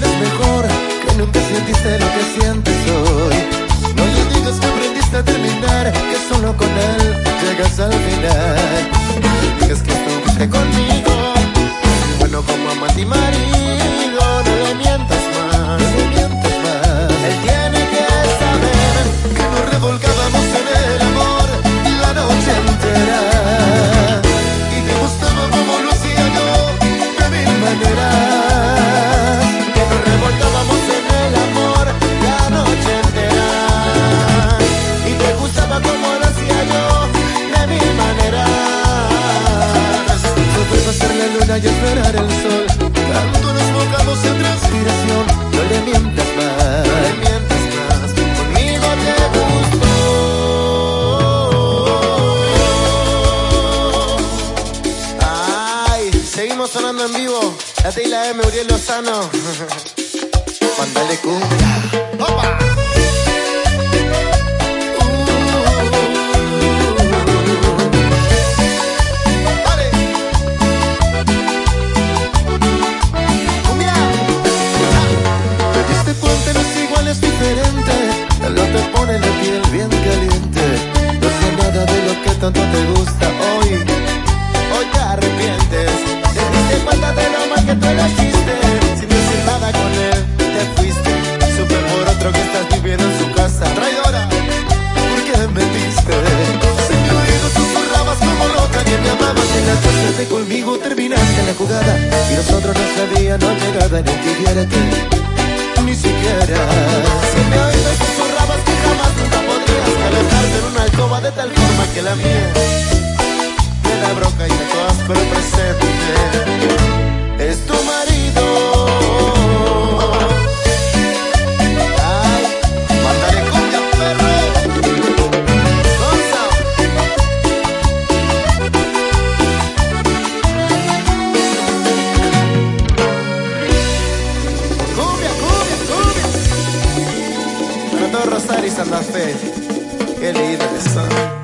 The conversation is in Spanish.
sabes mejor que nunca sentiste lo que sientes hoy. Y esperar el sol. Tanto nos mojamos en transpiración. No le mientas más, no le mientas más. Conmigo te gustó. Ay, seguimos sonando en vivo. La T y la M, Uriel Lozano. Mándale cumbia. ¡Opa! Tanto te gusta hoy. Hoy te arrepientes. Te diste cuenta de lo mal que tú hiciste. Sin decir nada con él, te fuiste. Supe por otro que estás viviendo en su casa. Traidora, ¿por qué mentiste? Si mi oído susurrabas como loca que me amabas en la de conmigo terminaste la jugada y nosotros no sabíamos llegada ni querierte ni siquiera pero presente es tu marido Ay, mándale cumbia, perro. Cumbia, cumbia, cumbia. Todo Rosario y Santa Fe. Qué lindo que son.